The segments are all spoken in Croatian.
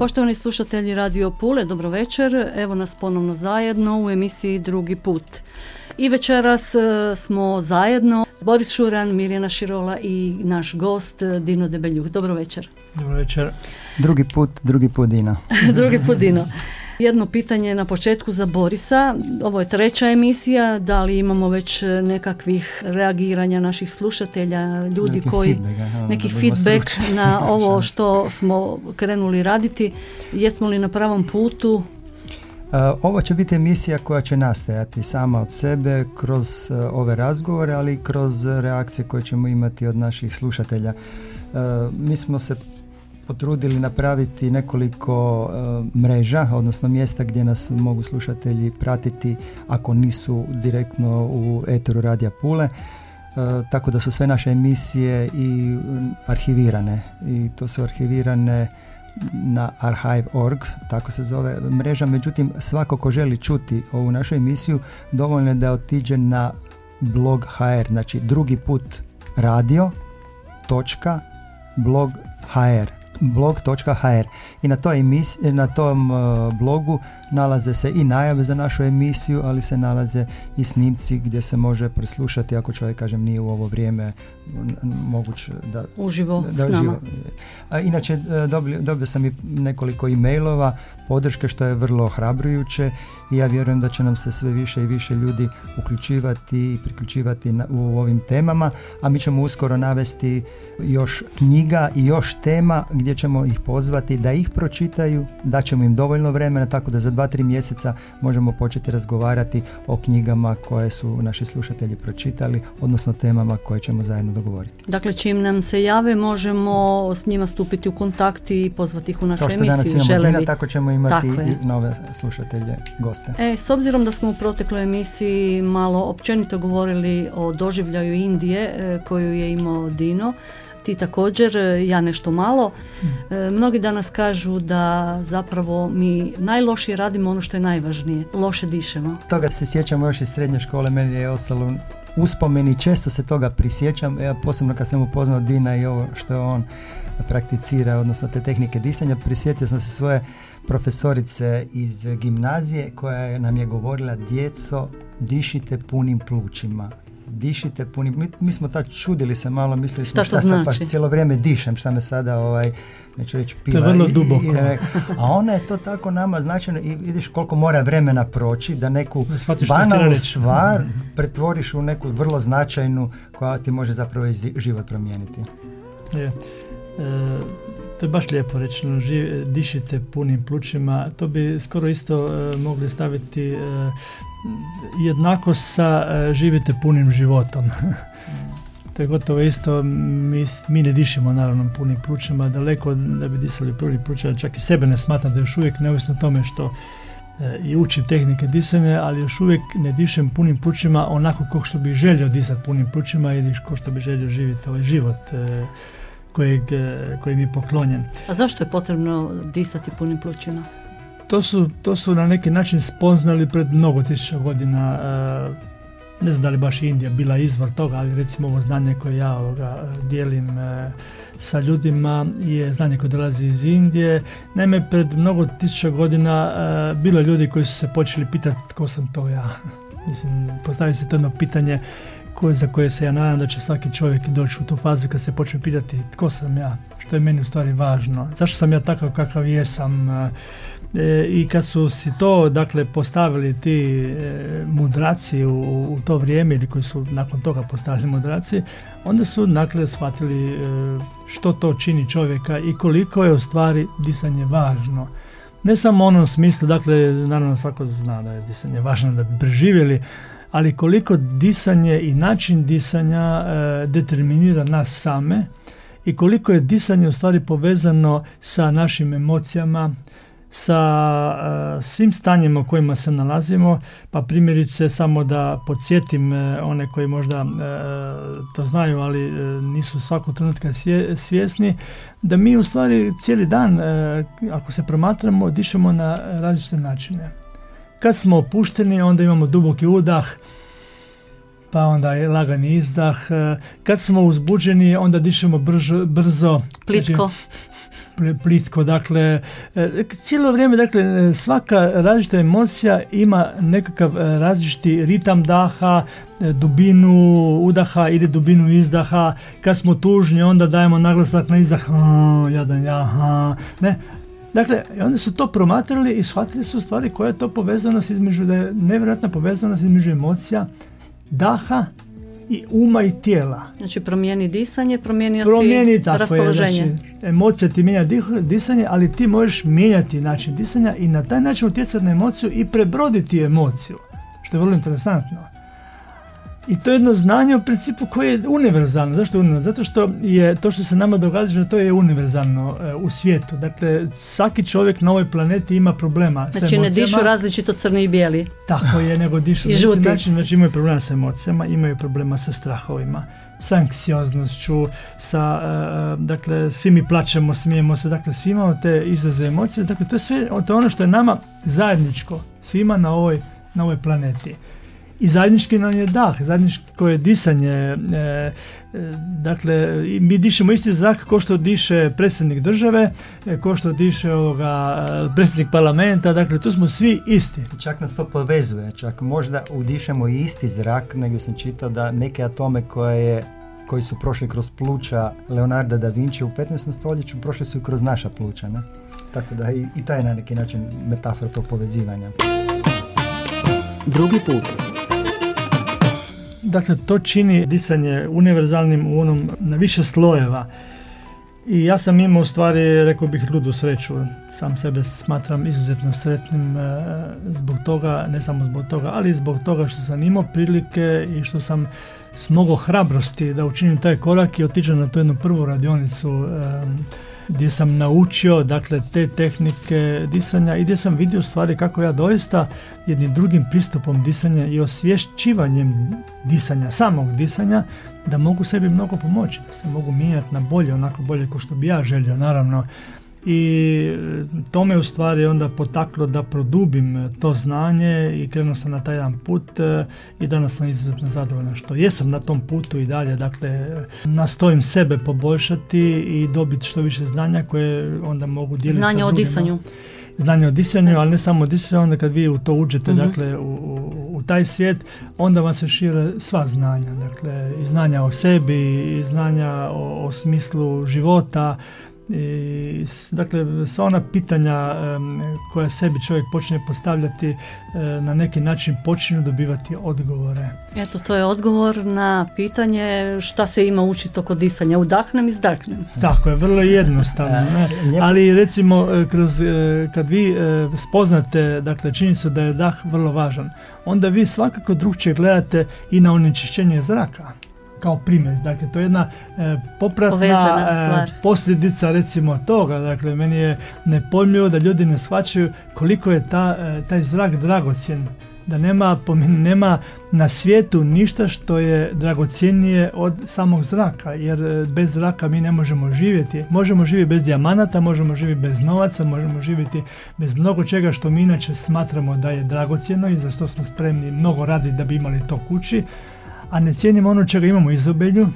Poštovani slušatelji Radio Pule, dobro večer. Evo nas ponovno zajedno u emisiji Drugi put. I večeras e, smo zajedno Boris Šuran, Mirjana Širola i naš gost e, Dino Debeljuh. Dobro večer. Dobro večer. Drugi put, drugi put Dino. drugi put Dino. Jedno pitanje na početku za Borisa. Ovo je treća emisija. Da li imamo već nekakvih reagiranja naših slušatelja, ljudi neki koji... Feedback, neki feedback na ovo što smo krenuli raditi. Jesmo li na pravom putu? Ovo će biti emisija koja će nastajati sama od sebe kroz e, ove razgovore, ali i kroz reakcije koje ćemo imati od naših slušatelja. E, mi smo se potrudili napraviti nekoliko e, mreža, odnosno mjesta gdje nas mogu slušatelji pratiti ako nisu direktno u eteru Radija Pule. tako da su sve naše emisije i arhivirane i to su arhivirane na archive.org, tako se zove mreža, međutim svako ko želi čuti ovu našu emisiju dovoljno je da otiđe na blog HR, znači drugi put radio točka blog HR blog.hr i na, toj emisiji, na tom uh, blogu nalaze se i najave za našu emisiju, ali se nalaze i snimci gdje se može preslušati ako čovjek kažem nije u ovo vrijeme moguć da uživo da, s nama. A inače e, dobio, dobio sam i nekoliko e-mailova podrške što je vrlo hrabrujuće i ja vjerujem da će nam se sve više i više ljudi uključivati i priključivati u ovim temama, a mi ćemo uskoro navesti još knjiga i još tema gdje ćemo ih pozvati da ih pročitaju, da ćemo im dovoljno vremena tako da za dva, tri mjeseca možemo početi razgovarati o knjigama koje su naši slušatelji pročitali, odnosno temama koje ćemo zajedno dogovoriti. Dakle, čim nam se jave, možemo s njima stupiti u kontakt i pozvati ih u našu emisiju. Kao što danas imamo tako ćemo imati i nove slušatelje, goste. E, s obzirom da smo u protekloj emisiji malo općenito govorili o doživljaju Indije e, koju je imao Dino, ti također, e, ja nešto malo. E, mnogi danas kažu da zapravo mi najlošije radimo ono što je najvažnije. Loše dišemo. Toga se sjećamo još iz srednje škole, meni je ostalo uspomeni, često se toga prisjećam, ja posebno kad sam upoznao Dina i ovo što on prakticira, odnosno te tehnike disanja, prisjetio sam se svoje profesorice iz gimnazije koja nam je govorila djeco dišite punim plućima dišite punim, mi, mi smo tad čudili se malo, mislili smo šta, šta pa cijelo vrijeme dišem, šta me sada ovaj, neću reći pila. To je vrlo duboko. a ona je to tako nama značajno i vidiš koliko mora vremena proći da neku banalnu stvar pretvoriš u neku vrlo značajnu koja ti može zapravo život promijeniti. Je. E, to je baš lijepo rečeno, dišite punim plućima, to bi skoro isto e, mogli staviti e, jednako sa e, živite punim životom. to je gotovo isto, mi, mi ne dišemo naravno punim plućima, daleko da bi disali punim plućima, čak i sebe ne smatram da još uvijek neovisno tome što i učim tehnike disanja, ali još uvijek ne dišem punim plućima onako kao što bih želio disati punim plućima ili kao što bih želio živjeti ovaj život kojeg, e, koji mi je poklonjen. A zašto je potrebno disati punim plućima? To su, to su na neki način spoznali pred mnogo tisuća godina e, ne znam da li baš Indija bila izvor toga, ali recimo ovo znanje koje ja ovoga dijelim e, sa ljudima je znanje koje dolazi iz Indije. Naime, pred mnogo tisuća godina bilo je ljudi koji su se počeli pitati tko sam to ja. Mislim, postavili se to jedno pitanje koje, za koje se ja nadam da će svaki čovjek doći u tu fazu kad se počne pitati tko sam ja, što je meni u stvari važno, zašto sam ja takav kakav jesam e, i kad su si to dakle postavili ti e, mudraci u, u, to vrijeme ili koji su nakon toga postavili mudraci, onda su dakle shvatili e, što to čini čovjeka i koliko je u stvari disanje važno. Ne samo u onom smislu, dakle, naravno svako zna da je disanje važno da bi preživjeli, ali koliko disanje i način disanja e, determinira nas same i koliko je disanje u stvari povezano sa našim emocijama, sa uh, svim stanjima u kojima se nalazimo, pa primjerice samo da podsjetim uh, one koji možda uh, to znaju, ali nisu svakog trenutka svjesni, da mi u stvari cijeli dan, ako se promatramo, dišemo na različite načine. Kad smo opušteni, onda imamo duboki udah, pa onda je lagani izdah. Kad smo uzbuđeni, onda dišemo brzo. brzo Plitko. Znači, plitko, dakle, e, cijelo vrijeme, dakle, svaka različita emocija ima nekakav e, različiti ritam daha, e, dubinu udaha ili dubinu izdaha. Kad smo tužni, onda dajemo naglasak na izdah, jadan, jaha, ne, Dakle, onda su to promatrali i shvatili su stvari koja je to povezanost između, da je nevjerojatna povezanost između emocija, daha i uma i tijela. Znači promijeni disanje, promijenio promijeni, si raspoloženje. Je, znači, emocija ti mijenja disanje, ali ti možeš mijenjati način disanja i na taj način utjecati na emociju i prebroditi emociju. Što je vrlo interesantno. I to je jedno znanje u principu koje je univerzalno. Zašto je univerzalno? Zato što je to što se nama događa, to je univerzalno e, u svijetu. Dakle, svaki čovjek na ovoj planeti ima problema znači, s emocijama. Znači ne dišu različito crni i bijeli. Tako je, nego dišu I žuti. Način, znači imaju problema sa emocijama, imaju problema sa strahovima sa anksioznošću, sa, e, dakle, svi mi plaćemo, smijemo se, dakle, svi imamo te izraze emocije, dakle, to je sve, to je ono što je nama zajedničko, svima na ovoj, na ovoj planeti i zajednički nam je dah, zajedničko je disanje. E, e, dakle, mi dišemo isti zrak kao što diše predsjednik države, e, kao što diše ovoga, predsjednik parlamenta, dakle tu smo svi isti. Čak nas to povezuje, čak možda udišemo i isti zrak, nego sam čitao da neke atome koje je koji su prošli kroz pluća Leonarda da Vinci u 15. stoljeću prošli su i kroz naša pluća. Ne? Tako da i, i taj na neki način metafora tog povezivanja. Drugi put. Dakle, to čini disanje univerzalnim u onom na više slojeva. I ja sam imao u stvari, rekao bih, ludu sreću. Sam sebe smatram izuzetno sretnim e, zbog toga, ne samo zbog toga, ali zbog toga što sam imao prilike i što sam smogao hrabrosti da učinim taj korak i otiđem na tu jednu prvu radionicu e, gdje sam naučio dakle te tehnike disanja i gdje sam vidio stvari kako ja doista jednim drugim pristupom disanja i osvješćivanjem disanja, samog disanja, da mogu sebi mnogo pomoći, da se mogu mijenjati na bolje, onako bolje kao što bi ja želio, naravno i to me u stvari onda potaklo da produbim to znanje i krenuo sam na taj jedan put e, i danas sam izuzetno zadovoljan što jesam na tom putu i dalje, dakle nastojim sebe poboljšati i dobiti što više znanja koje onda mogu dijeliti Znanje o disanju. Znanje o disanju, ali ne samo o disanju, onda kad vi u to uđete, mhm. dakle, u, u, taj svijet, onda vam se šire sva znanja, dakle, i znanja o sebi, i znanja o, o smislu života, i, dakle, sva ona pitanja koja sebi čovjek počne postavljati na neki način počinju dobivati odgovore. Eto, to je odgovor na pitanje šta se ima učiti oko disanja. Udahnem, izdahnem. Tako je, vrlo jednostavno. Ne? Ali recimo, e, kroz, e, kad vi e, spoznate dakle, činjenicu da je dah vrlo važan, onda vi svakako drugčije gledate i na onečišćenje zraka kao primjer. Dakle, to je jedna e, popratna e, posljedica recimo toga. Dakle, meni je nepojmljivo da ljudi ne shvaćaju koliko je ta, e, taj zrak dragocjen. Da nema, nema na svijetu ništa što je dragocjenije od samog zraka, jer e, bez zraka mi ne možemo živjeti. Možemo živjeti bez dijamanata, možemo živjeti bez novaca, možemo živjeti bez mnogo čega što mi inače smatramo da je dragocjeno i za što smo spremni mnogo raditi da bi imali to kući, a ne cijenimo ono čega imamo izobilju,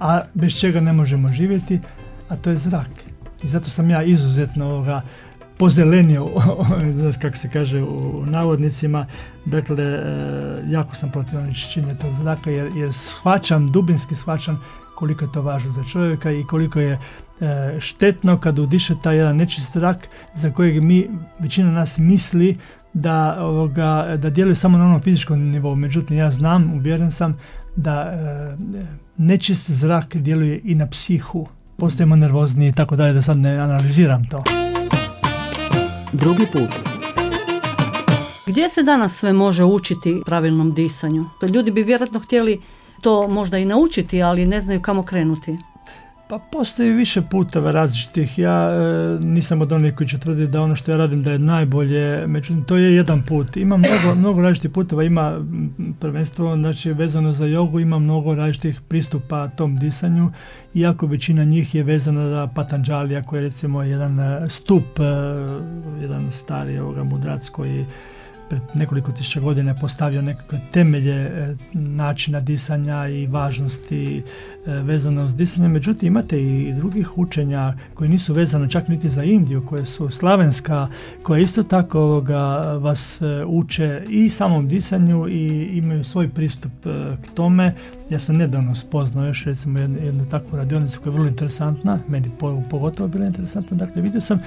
a bez čega ne možemo živjeti, a to je zrak. I zato sam ja izuzetno ovoga pozelenio, kako se kaže u navodnicima, dakle, e, jako sam protiv onečišćenja tog zraka jer, jer shvaćam, dubinski shvaćam koliko je to važno za čovjeka i koliko je e, štetno kad udiše taj jedan nečist zrak za kojeg mi, većina nas misli da, ovoga, da djeluje samo na onom fizičkom nivou. Međutim, ja znam, uvjeren sam da e, nečist zrak djeluje i na psihu. Postajemo nervozni i tako dalje, da sad ne analiziram to. Drugi put. Gdje se danas sve može učiti pravilnom disanju? To ljudi bi vjerojatno htjeli to možda i naučiti, ali ne znaju kamo krenuti. Pa postoji više puteva različitih. Ja e, nisam od onih koji će tvrditi da ono što ja radim da je najbolje, međutim to je jedan put. Ima mnogo, mnogo različitih puteva, ima prvenstvo znači vezano za jogu, ima mnogo različitih pristupa tom disanju, iako većina njih je vezana za Patanđalija koji je recimo jedan e, stup, e, jedan stari ovoga mudrac koji pred nekoliko tisuća godina postavio nekakve temelje e, načina disanja i važnosti e, vezano uz disanje. Međutim, imate i drugih učenja koji nisu vezane čak niti za Indiju, koje su slavenska, koje isto tako ovoga vas e, uče i samom disanju i imaju svoj pristup k tome. Ja sam nedavno spoznao još recimo jednu, jednu takvu radionicu koja je vrlo interesantna, meni pogotovo bila interesantna. Dakle, vidio sam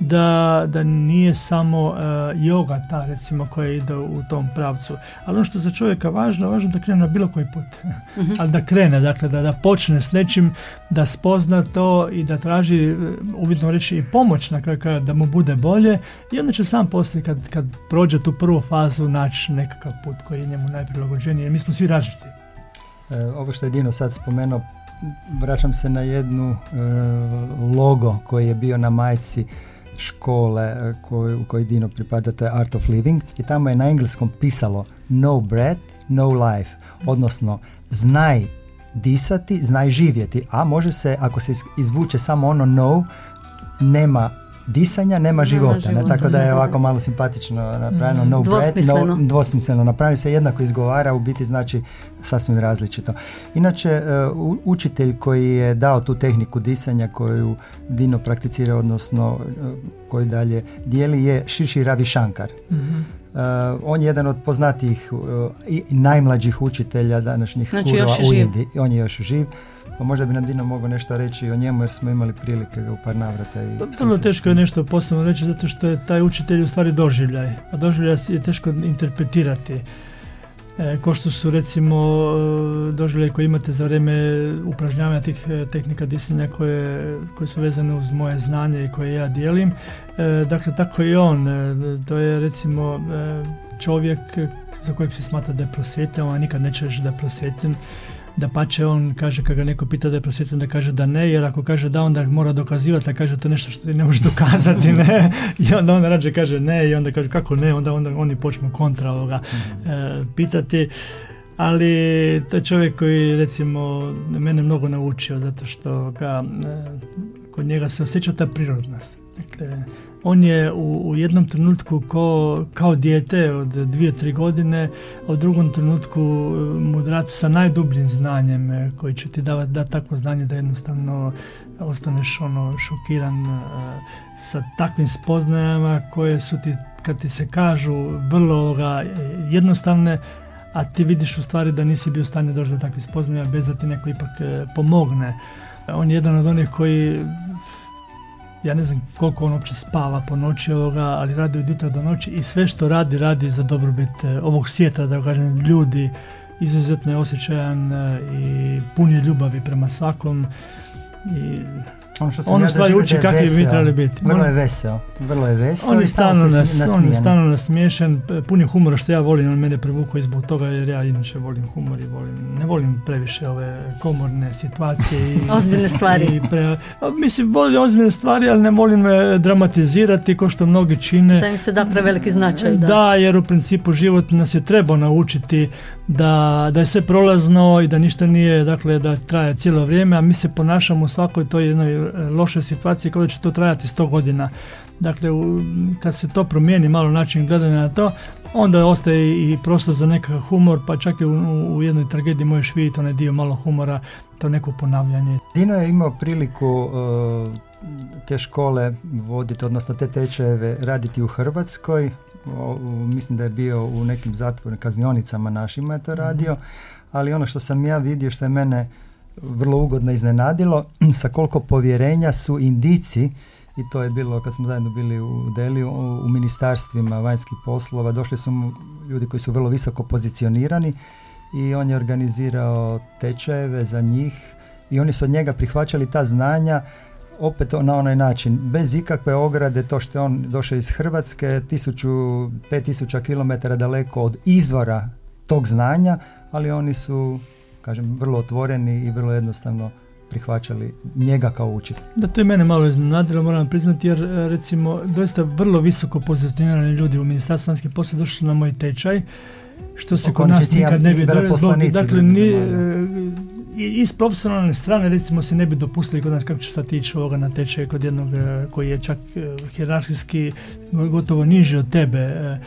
da, da nije samo uh, yoga ta recimo koja ide u tom pravcu. Ali ono što za čovjeka važno, važno da krene na bilo koji put. uh Ali da krene, dakle da, da počne s nečim, da spozna to i da traži, e, uvidno reći, i pomoć na kraju da mu bude bolje i onda će sam poslije kad, kad prođe tu prvu fazu naći nekakav put koji je njemu najprilagođeniji. Mi smo svi različiti. E, ovo što je Dino sad spomenuo, vraćam se na jednu logo koji je bio na majci škole e, koj, u kojoj Dino pripada, to je Art of Living i tamo je na engleskom pisalo no breath, no life, odnosno znaj disati, znaj živjeti, a može se, ako se izvuče samo ono no, nema disanja, nema života. ne? Tako da je ovako malo simpatično napravljeno. No dvosmisleno. no, dvosmisleno. Napravi se jednako izgovara, u biti znači sasvim različito. Inače, e, učitelj koji je dao tu tehniku disanja koju Dino prakticira, odnosno e, koju dalje dijeli, je Šiši Ravi Shankar. mm on je jedan od poznatijih i najmlađih učitelja današnjih znači, kurova u Indiji. On je još živ. Pa možda bi nam Dino mogao nešto reći o njemu jer smo imali prilike ga u par navrata. I pa Vrlo teško je nešto posebno reći zato što je taj učitelj u stvari doživljaj. A doživljaj je teško interpretirati. E, ko što su recimo e, doživljaj koje imate za vrijeme upražnjavanja tih e, tehnika disanja koje, koje su vezane uz moje znanje i koje ja dijelim. E, dakle, tako i on. To je recimo čovjek za kojeg se smatra da je prosvjetljen, on nikad neće reći da je prosvjetljen da pače on kaže kad ga neko pita da je prosvjetljen da kaže da ne jer ako kaže da onda mora dokazivati a kaže to nešto što ti ne može dokazati ne? I onda on rađe kaže ne i onda kaže kako ne onda, onda oni počnu kontra ovoga mhm. e, pitati. Ali to je čovjek koji recimo mene mnogo naučio zato što ga, e, kod njega se osjeća ta prirodnost. Dakle on je u, u jednom trenutku ko, kao dijete od dvije, tri godine, a u drugom trenutku e, mudrac sa najdubljim znanjem e, koji će ti davati da takvo znanje da jednostavno ostaneš ono šokiran e, sa takvim spoznajama koje su ti kad ti se kažu vrlo jednostavne a ti vidiš u stvari da nisi bio u stanju doći do takvih spoznaja bez da ti neko ipak pomogne. On je jedan od onih koji ja ne znam koliko on uopće spava po noći ovoga, ali radi od jutra do noći i sve što radi, radi za dobrobit e, ovog svijeta, da kažem, ljudi, izuzetno je osjećajan e, i pun je ljubavi prema svakom i ono što sam on stvari uči kakvi bi trebali biti. Vrlo je veseo. Vrlo je veseo. On je stalno, nas, on je stalno nasmiješan, pun je humora što ja volim, on mene privukao i zbog toga jer ja inače volim humor i volim, ne volim previše ove komorne situacije. I, ozbiljne stvari. I pre, mislim, volim ozbiljne stvari, ali ne volim dramatizirati ko što mnogi čine. Da im se da preveliki značaj. Da. da, jer u principu život nas je trebao naučiti da, da je sve prolazno i da ništa nije, dakle, da traje cijelo vrijeme, a mi se ponašamo u svakoj toj jednoj e, lošoj situaciji kao da će to trajati sto godina. Dakle, kad se to promijeni malo način gledanja na to, onda ostaje i prostor za nekakav humor, pa čak i u, jednoj tragediji možeš vidjeti onaj dio malo humora, to neko ponavljanje. Dino je imao priliku e, te škole voditi, odnosno te tečajeve raditi u Hrvatskoj mislim da je bio u nekim zatvornim kaznionicama našima je to radio, ali ono što sam ja vidio što je mene vrlo ugodno iznenadilo, sa koliko povjerenja su indici i to je bilo kad smo zajedno bili u Deliju, u ministarstvima vanjskih poslova, došli su mu ljudi koji su vrlo visoko pozicionirani i on je organizirao tečajeve za njih i oni su od njega prihvaćali ta znanja opet na onaj način, bez ikakve ograde, to što je on došao iz Hrvatske, tisuću, pet tisuća kilometara daleko od izvora tog znanja, ali oni su, kažem, vrlo otvoreni i vrlo jednostavno prihvaćali njega kao učitelj. Da, to je mene malo iznenadilo, moram priznati, jer e, recimo doista vrlo visoko pozicionirani ljudi u Ministarstvu vanjskih poslova došli na moj tečaj, što se kod nas nikad ne bi Dakle, ni, e, iz profesionalne strane recimo se ne bi dopustili kod nas kako će sad ići ovoga na tečaj kod jednog e, koji je čak hjerarhijski gotovo niži od tebe E,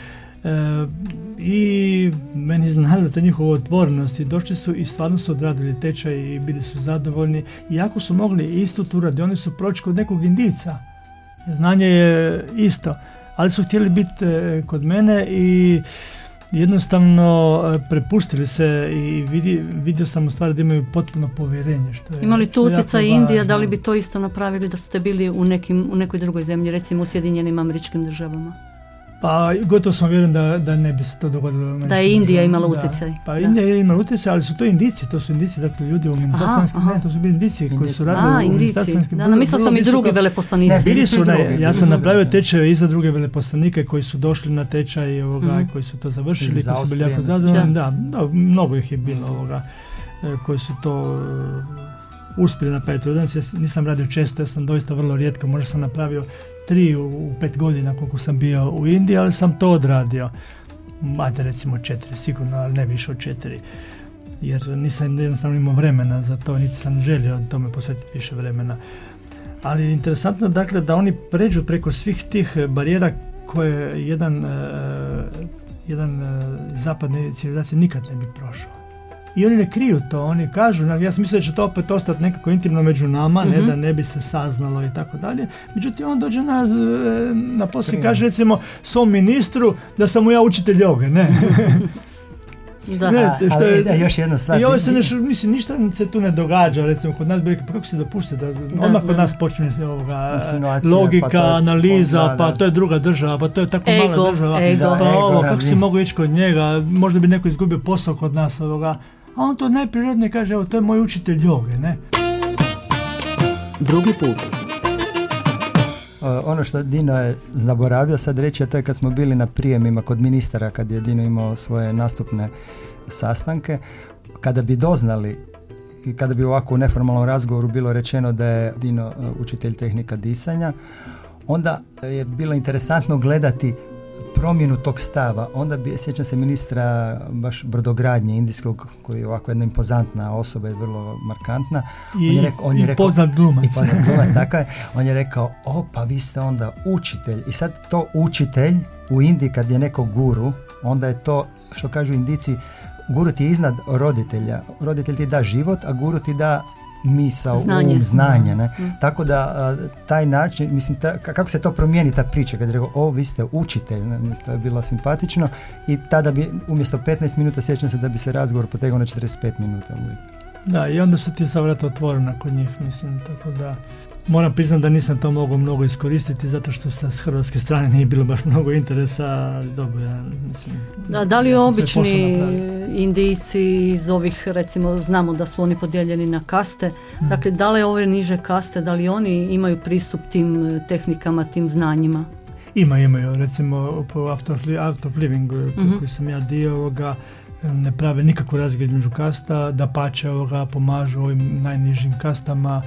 I meni znali ta njihova otvorenost i došli su i stvarno su odradili tečaj i bili su zadovoljni. Iako su mogli istu tu su proći kod nekog indica. Znanje je isto. Ali su htjeli biti e, kod mene i jednostavno e, prepustili se i vidi, vidio sam u stvari da imaju potpuno povjerenje. Što je, Imali tu utjecaj Indija, da li bi to isto napravili da ste bili u, nekim, u nekoj drugoj zemlji, recimo u Sjedinjenim američkim državama? Pa gotovo sam vjerujem da, da ne bi se to dogodilo. Da je Indija imala utjecaj. Pa da. Indija je imala utjecaj, ali su to indici, to su indici, dakle ljudi u ministarstvu ne, to su bili indici koji su radili u ministarstvu Da, mislila sam i drugi veleposlanici. Ne, bili su, ne, ja sam napravio tečaj i za druge veleposlanike koji su došli na tečaj ovoga, mm. koji su to završili, koji su bili jako zadovoljni. Da, da, mnogo ih je bilo ovoga, e, koji su to uspjeli napraviti. Danas nisam radio često, ja sam doista vrlo rijetko, možda sam napravio tri u, pet godina koliko sam bio u Indiji, ali sam to odradio. Ajde recimo četiri sigurno, ali ne više od četiri. Jer nisam jednostavno imao vremena za to, niti sam želio tome posvetiti više vremena. Ali interesantno dakle da oni pređu preko svih tih barijera koje jedan, uh, jedan uh, zapadne civilizacije nikad ne bi prošao. I oni ne kriju to, oni kažu, ja sam mislio da će to opet ostati nekako intimno među nama, ne mhm. da ne bi se saznalo i tako dalje. Međutim, on dođe na, e, na posao i kaže recimo svom ministru da sam mu ja učitelj joge, ne. Da. Ne, što je, još jedna stvar. I ovo se nešto, mislim, ništa se tu ne događa, recimo, kod nas bi pa kako se dopusti da, da odmah kod nas počne se ovoga, logika, pa analiza, pa to je druga država, pa to je tako ego, mala država, ego. pa ovo, kako si mogu ići kod njega, možda bi neko izgubio posao kod nas, ovoga, a on to najprirodnije kaže, evo, to je moj učitelj joge, ne? Drugi put. ono što Dino je zaboravio sad reći, a to je kad smo bili na prijemima kod ministara, kad je Dino imao svoje nastupne sastanke, kada bi doznali i kada bi ovako u neformalnom razgovoru bilo rečeno da je Dino e, učitelj tehnika disanja, onda je bilo interesantno gledati promjenu tog stava, onda bi, sjećam se ministra baš brodogradnje indijskog, koji je ovako jedna impozantna osoba i vrlo markantna. I, on je rekao, on je rekao, poznat glumac. I poznat glumac, tako je. On je rekao, o pa vi ste onda učitelj. I sad to učitelj u Indiji kad je neko guru, onda je to, što kažu indici, guru ti je iznad roditelja. Roditelj ti da život, a guru ti da misao, znanje. um, znanje. Ne? Mm. Tako da taj način, mislim, kako se to promijeni ta priča, kad je rekao, o, vi ste učitelj, ne? to je bilo simpatično i tada bi umjesto 15 minuta sjećam se da bi se razgovor potegao na 45 minuta. Da, i onda su ti sa vrata otvorena kod njih, mislim, tako da moram priznati da nisam to mogao mnogo iskoristiti zato što sa hrvatske strane nije bilo baš mnogo interesa, ali dobro, ja mislim... Da, da li obični indijci iz ovih, recimo, znamo da su oni podijeljeni na kaste, hmm. dakle, da li ove niže kaste, da li oni imaju pristup tim eh, tehnikama, tim znanjima? Ima, imaju, recimo, po Art of, Living, mm koji sam ja dio ovoga, ne prave nikakvu razliku između kasta, da pače ovoga, pomažu ovim najnižim kastama,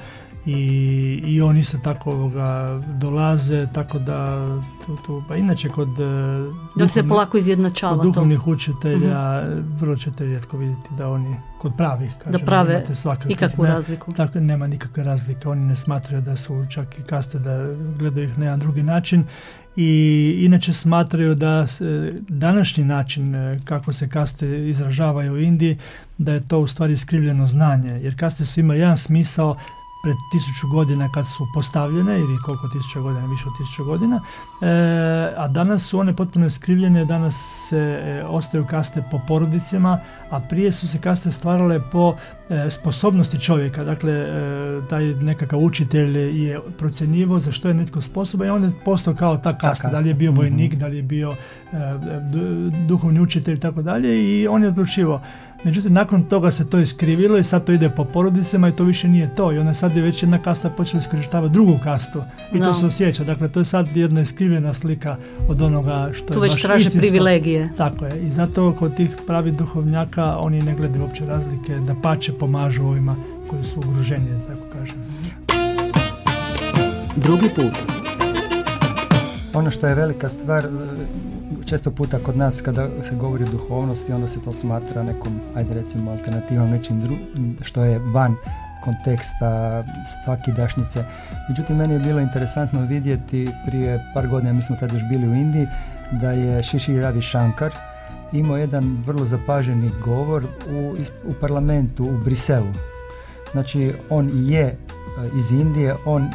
i, i oni se tako ovoga dolaze, tako da tu, tu, pa inače kod e, da se polako izjednačava kod duhovnih učitelja uh vrlo ćete rijetko vidjeti da oni kod pravih kažem, da prave ikakvu ne, razliku. tako nema nikakve razlike oni ne smatraju da su čak i kaste da gledaju ih na jedan drugi način. I inače smatraju da današnji način e, kako se kaste izražavaju u Indiji da je to u stvari iskrivljeno znanje jer kaste su imali jedan smisao pred tisuću godina kad su postavljene ili koliko tisuća godina, više od tisuću godina, e, a danas su one potpuno iskrivljene, danas se e, ostaju kaste po porodicama, a prije su se kaste stvarale po e, sposobnosti čovjeka, dakle e, taj nekakav učitelj je procjenjivo za što je netko sposoban i on je postao kao ta kasta, da li je bio vojnik, mhm. da li je bio duhovni učitelj i tako dalje i on je odlučivao Međutim, nakon toga se to iskrivilo i sad to ide po porodicama i to više nije to. I onda sad je već jedna kasta počela iskorištavati drugu kastu. I to se osjeća. Dakle, to je sad jedna iskrivena slika od onoga što tu je već traže privilegije. Tako je. I zato kod tih pravi duhovnjaka oni ne gledaju uopće razlike, da pače pomažu ovima koji su ugroženi, da tako kažem. Drugi put. Ono što je velika stvar, često puta kod nas kada se govori o duhovnosti, onda se to smatra nekom, ajde recimo, alternativom nečim dru, što je van konteksta dašnice. Međutim, meni je bilo interesantno vidjeti prije par godina, mi smo tada još bili u Indiji, da je Shishi Ravi Shankar imao jedan vrlo zapaženi govor u, u parlamentu u Briselu. Znači, on je e, iz Indije, on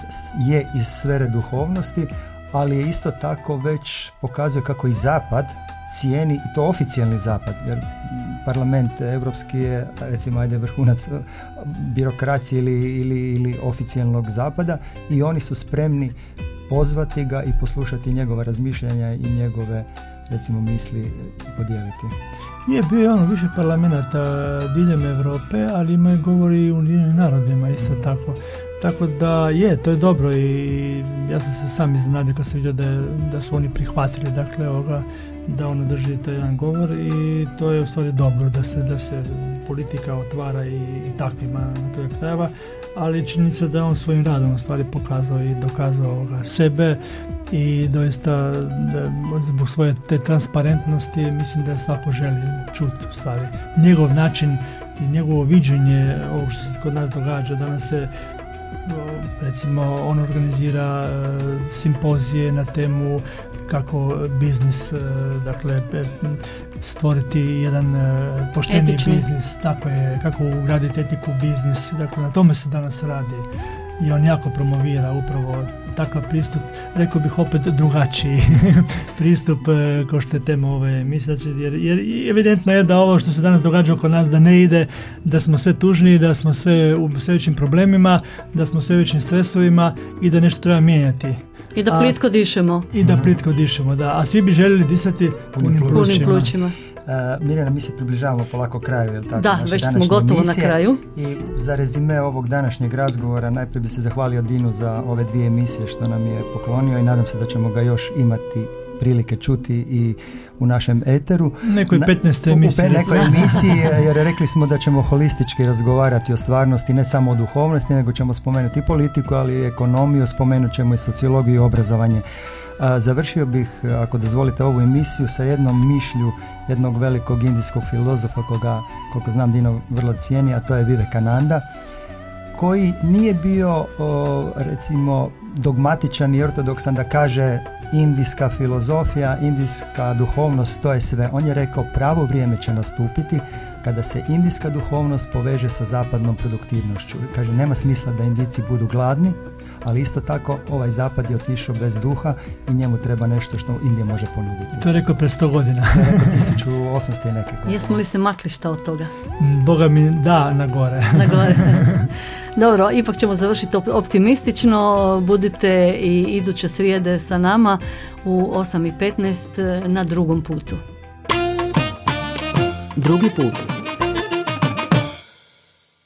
je iz sfere duhovnosti, ali je isto tako već pokazuje kako i Zapad cijeni, i to oficijalni Zapad, jer parlament evropski je, recimo, ajde vrhunac e, birokracije ili, ili, ili oficijalnog Zapada i oni su spremni pozvati ga i poslušati njegova razmišljanja i njegove, recimo, misli podijeliti. Je bio ono više parlamenta diljem Europe, ali ima govori i u narodima isto tako. Tako da je, to je dobro i ja sam se sam iznenadio kad sam vidio da, da su oni prihvatili dakle ovoga da ono drži taj jedan govor i to je u stvari dobro da se, da se politika otvara i, i takvima na to krajeva, ali činjenica da je on svojim radom u stvari pokazao i dokazao ovoga sebe i doista da, zbog svoje te transparentnosti mislim da svako želi čuti u stvari njegov način i njegovo viđenje ovog što se kod nas događa danas se recimo on organizira e, simpozije na temu kako biznis e, dakle stvoriti jedan e, pošteni biznis. Tako je kako ugraditi etiku u biznis. Dakle na tome se danas radi. I on jako promovira upravo takav pristup, rekao bih opet drugačiji pristup e, ko što je tema ove emisije, znači, jer, jer evidentno je da ovo što se danas događa oko nas da ne ide, da smo sve tužni, da smo sve u sve većim problemima, da smo sve većim stresovima i da nešto treba mijenjati. I da plitko dišemo. I da plitko dišemo, da. A svi bi željeli disati punim, punim plućima. Uh, Mirjana, mi se približavamo polako kraju, jel tako? Da, već smo gotovo na kraju. I za rezime ovog današnjeg razgovora najprije bi se zahvalio Dinu za ove dvije emisije što nam je poklonio i nadam se da ćemo ga još imati prilike čuti i u našem eteru. Nekoj 15. emisiji. U nekoj emisiji, jer rekli smo da ćemo holistički razgovarati o stvarnosti, ne samo o duhovnosti, nego ćemo spomenuti i politiku, ali i ekonomiju, spomenut ćemo i sociologiju i obrazovanje. Završio bih, ako dozvolite, ovu emisiju sa jednom mišlju jednog velikog indijskog filozofa koga, koliko znam, Dino vrlo cijeni, a to je Vivekananda, koji nije bio, recimo, dogmatičan i ortodoksan da kaže indijska filozofija, indijska duhovnost, to je sve. On je rekao pravo vrijeme će nastupiti kada se indijska duhovnost poveže sa zapadnom produktivnošću. Kaže, nema smisla da indici budu gladni, ali isto tako ovaj zapad je otišao bez duha i njemu treba nešto što Indija može ponuditi. To je rekao pre 100 godina. to je rekao 1800 i neke. Jesmo li se makli šta od toga? Mm, Boga mi, da, na gore. na gore. Dobro, ipak ćemo završiti optimistično. Budite i iduće srijede sa nama u 8.15 na drugom putu. Drugi put.